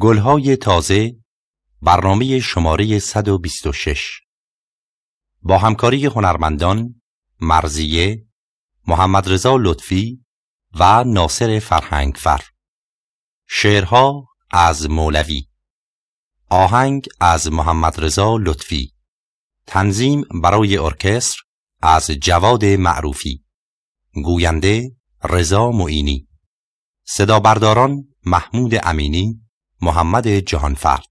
گلهای تازه برنامه شماره 126 با همکاری هنرمندان مرزیه محمد رضا لطفی و ناصر فرهنگفر. شعرها از مولوی. آهنگ از محمد رضا لطفی. تنظیم برای ارکستر از جواد معروفی. گوینده رضا معینی. صدا برداران محمود امینی. محمد جهانفرد.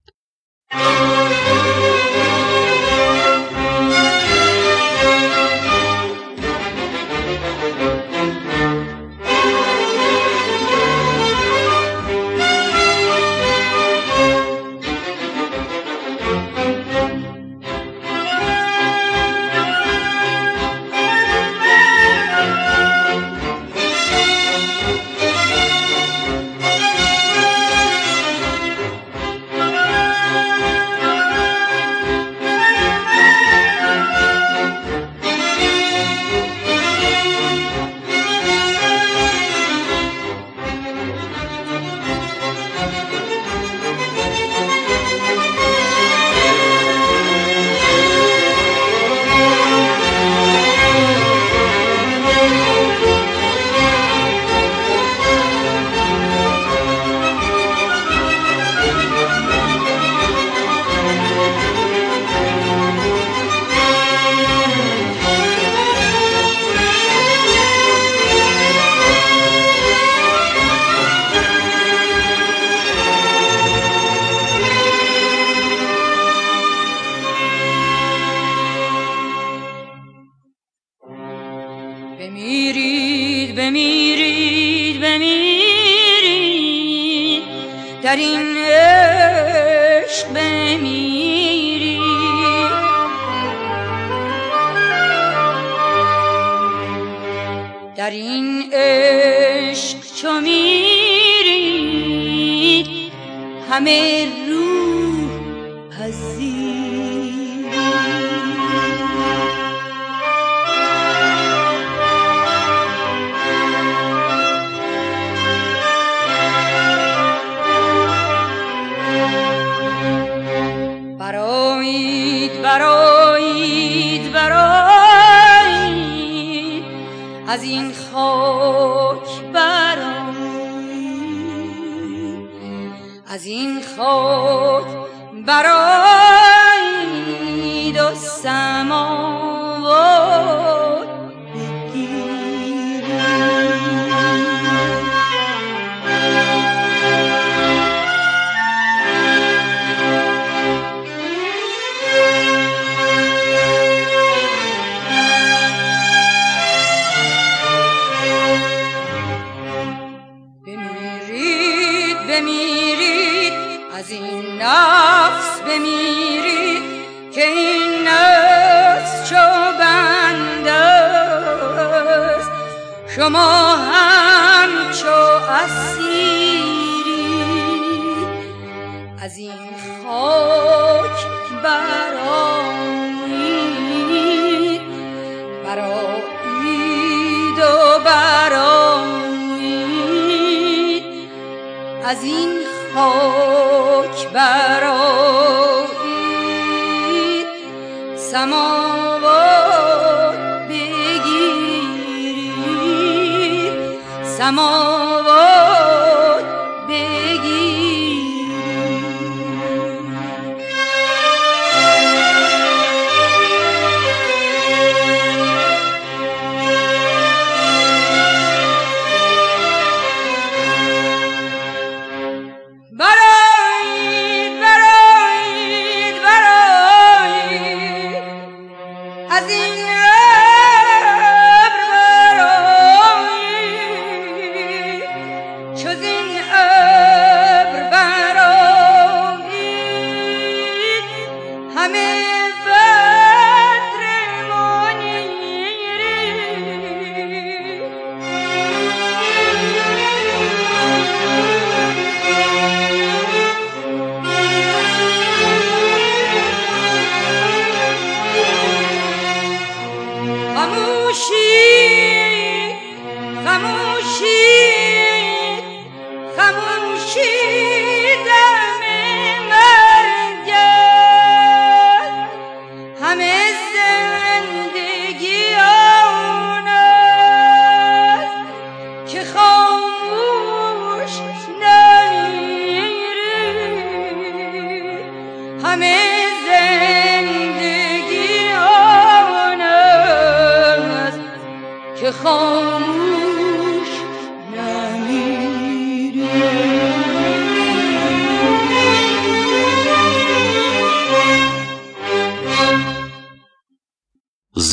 از این نفس بمیرید که این نفس چو بنده است. شما هم چو اسیرید از این خاک برآیید برآیید و برآیید از این خاک برآیید سماوات بگیرید سماوات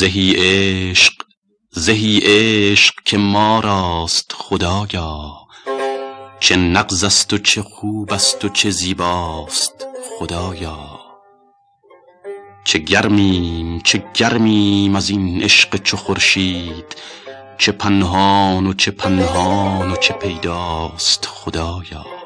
زهی عشق زهی عشق که ما راست خدایا چه نغز است و چه خوب است و چه زیباست خدایا. چه گرمیم چه گرمیم از این عشق چو خورشید چه پنهان و چه پنهان و چه پیداست خدایا.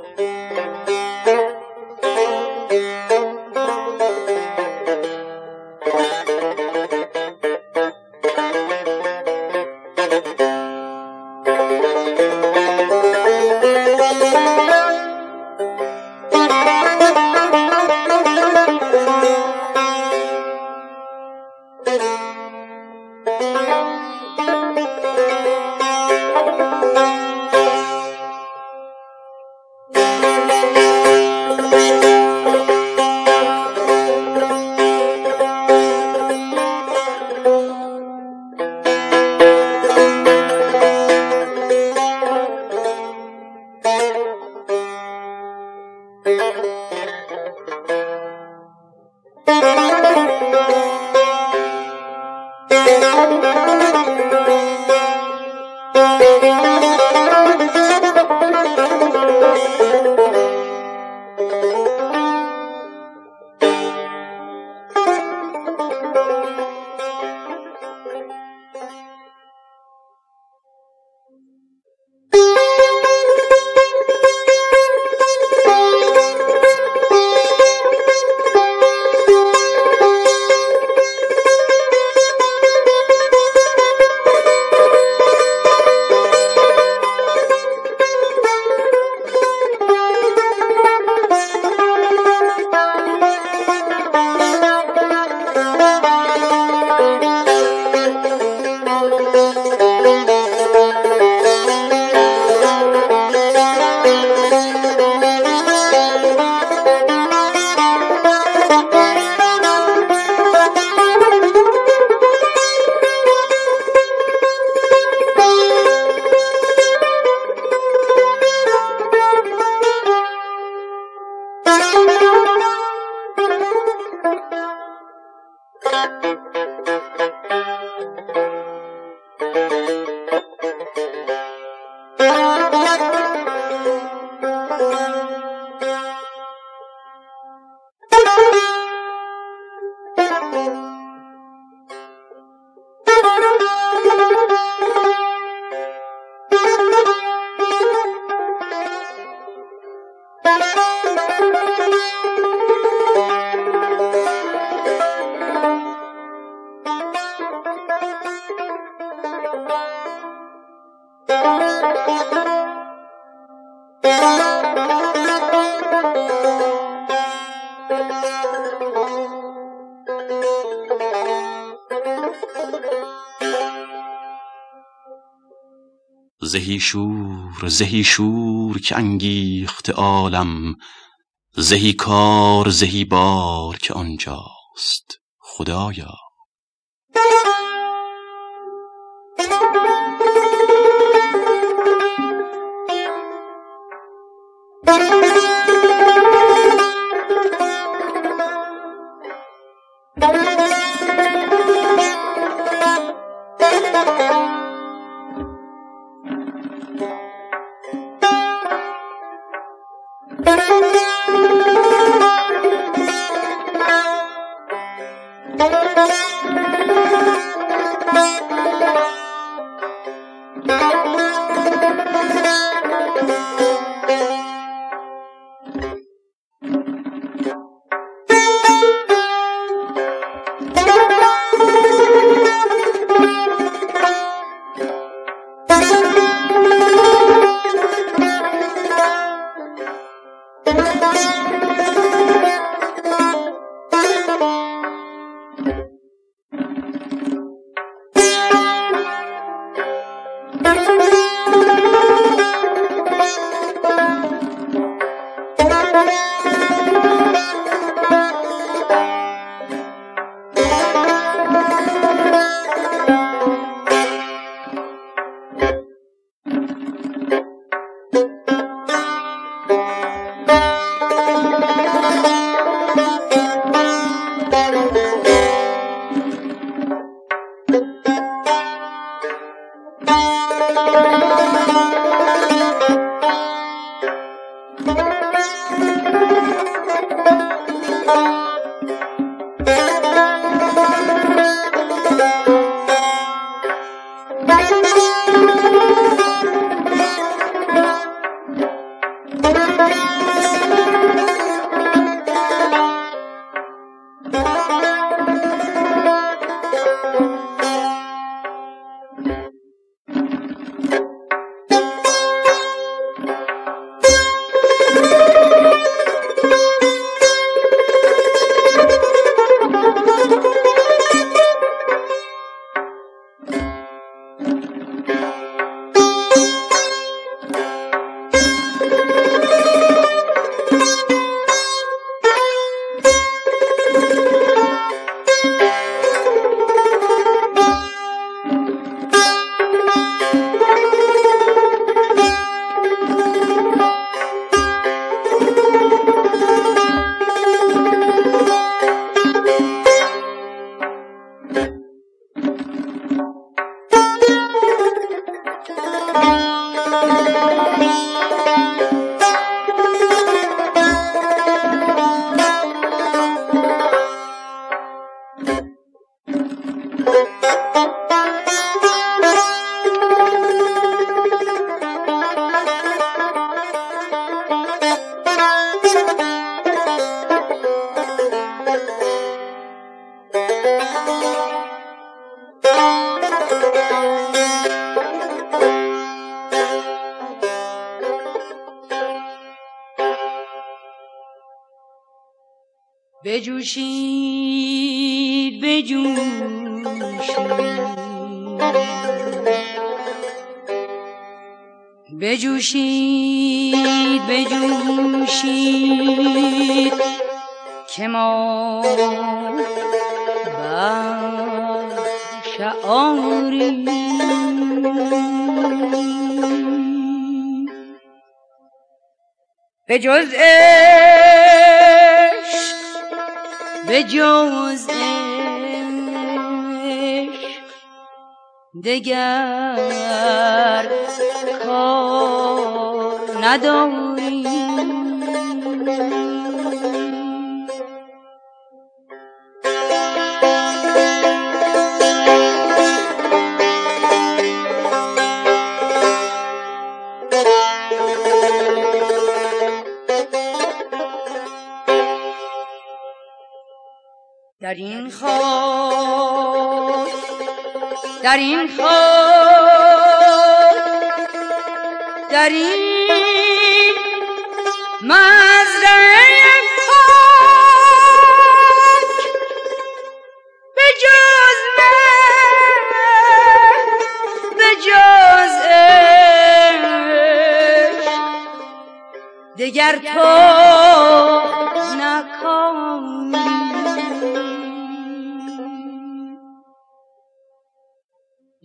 شور زهی شور که انگیخت عالم زهی کار زهی بار که آنجاست. خدایا. بجوشید بجوشید. بجوشید بجوشید. که ما شعاری به جز عشق به جز دگر کار نداری خاک در این خاک در این مزرعه دگر تو نکامی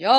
یا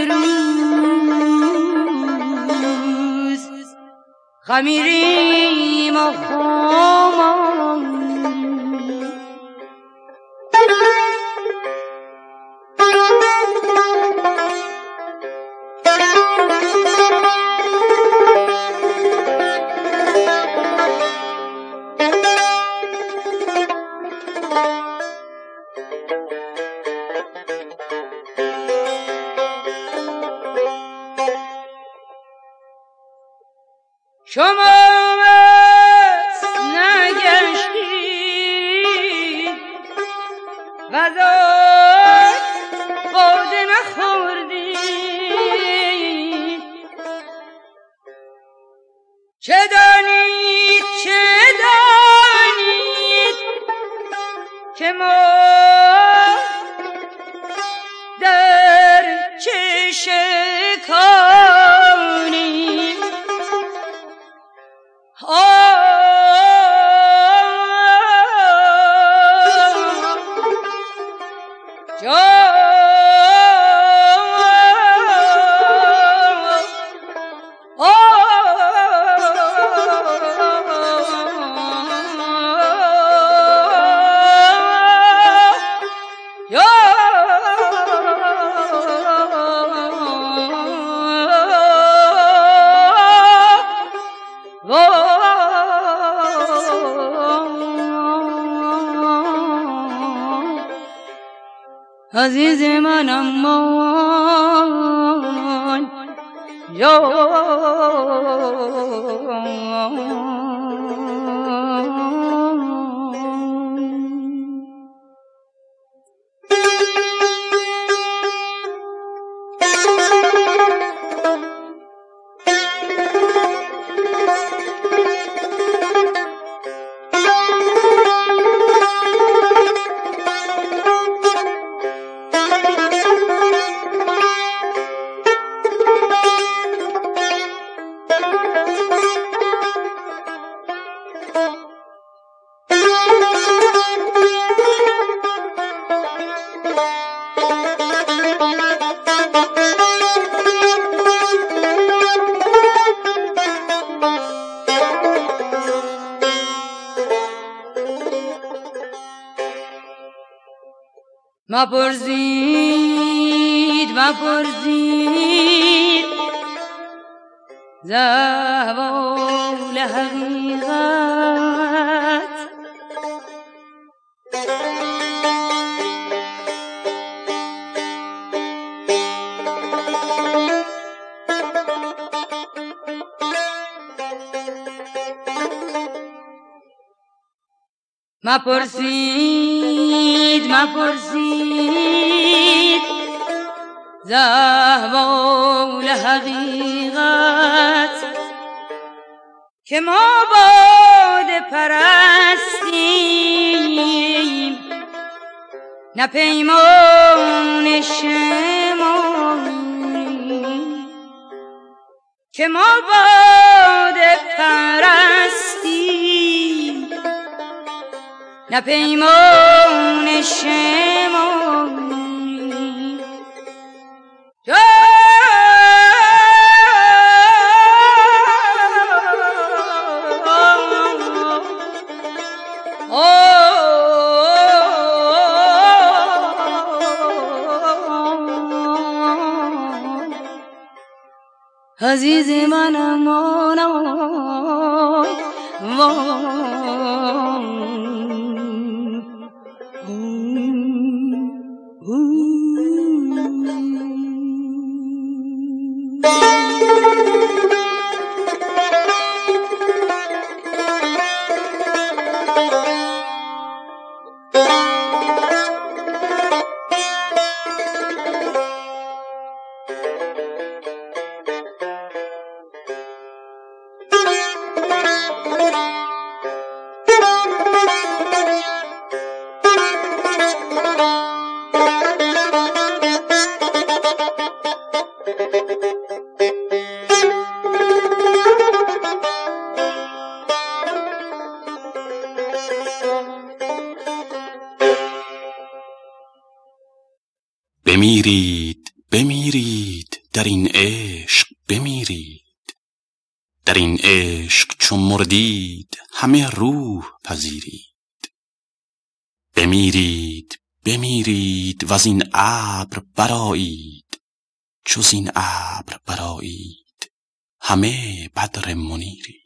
روز. خمیریم و خامان چه دانید؟ چه دانید؟ که ما عزیز منم مان یا مپرزید مپرزید زوال حقیقت. مپرسید مپرسید که ما باد پرستیم نه پیمان که ما باد پرستیم نه پیمان شماریم عزیز منم بمیرید بمیرید در این عشق بمیرید. در این عشق چون مردید همه روح پذیرید. بمیرید بمیرید و این ابر برایید جز این ابر برایید همه بدر منیرید.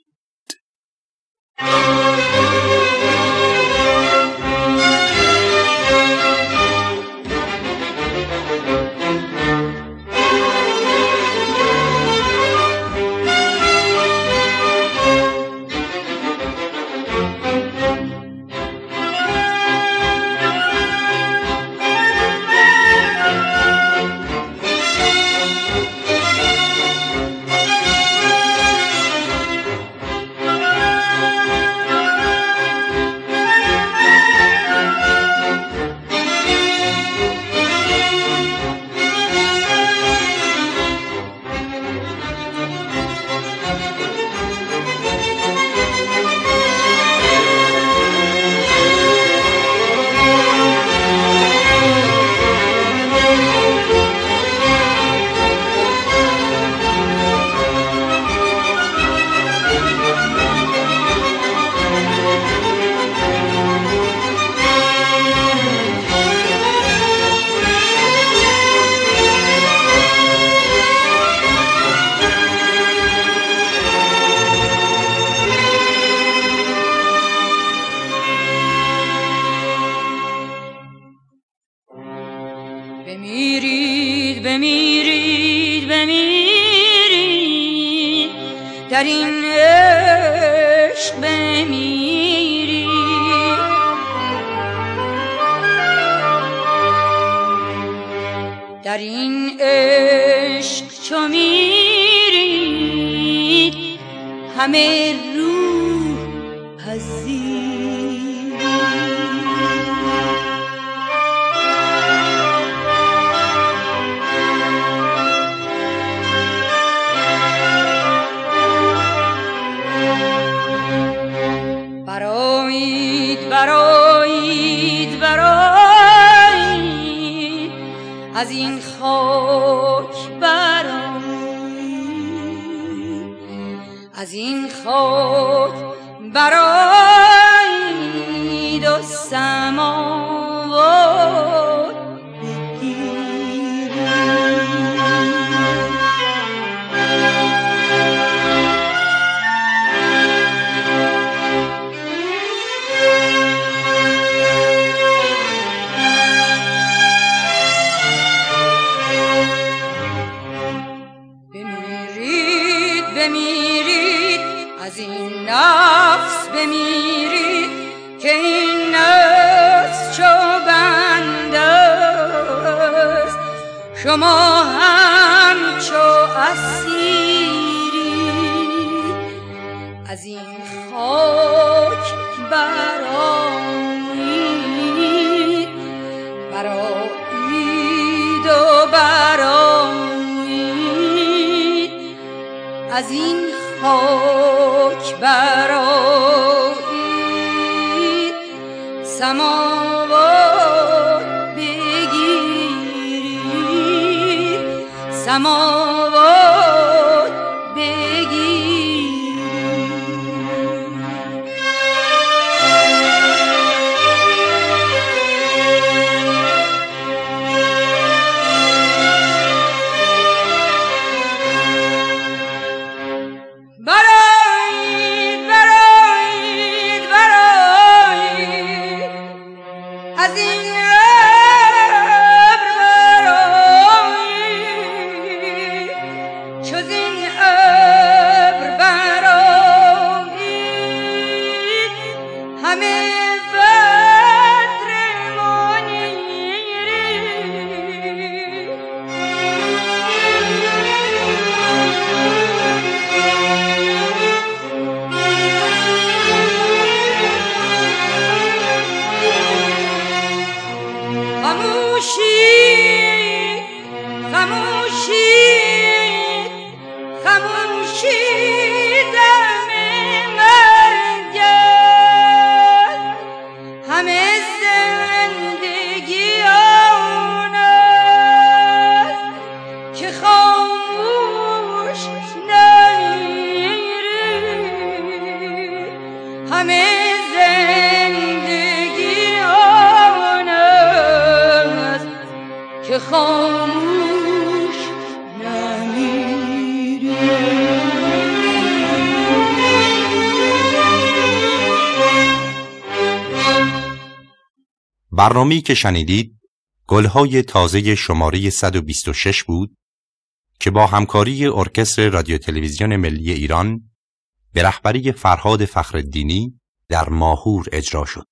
در این عشق بمیرید در این عشق چو میرید همه برایید برایید از این خاک برایید از این خاک برایید و سماوات شما همچو اسیری از این خاک برایید برایید و برایید از این خاک برایید برنامه‌ای که شنیدید گلهای تازه شماره 126 بود که با همکاری ارکستر رادیو تلویزیون ملی ایران به رهبری فرهاد فخرالدینی در ماهور اجرا شد.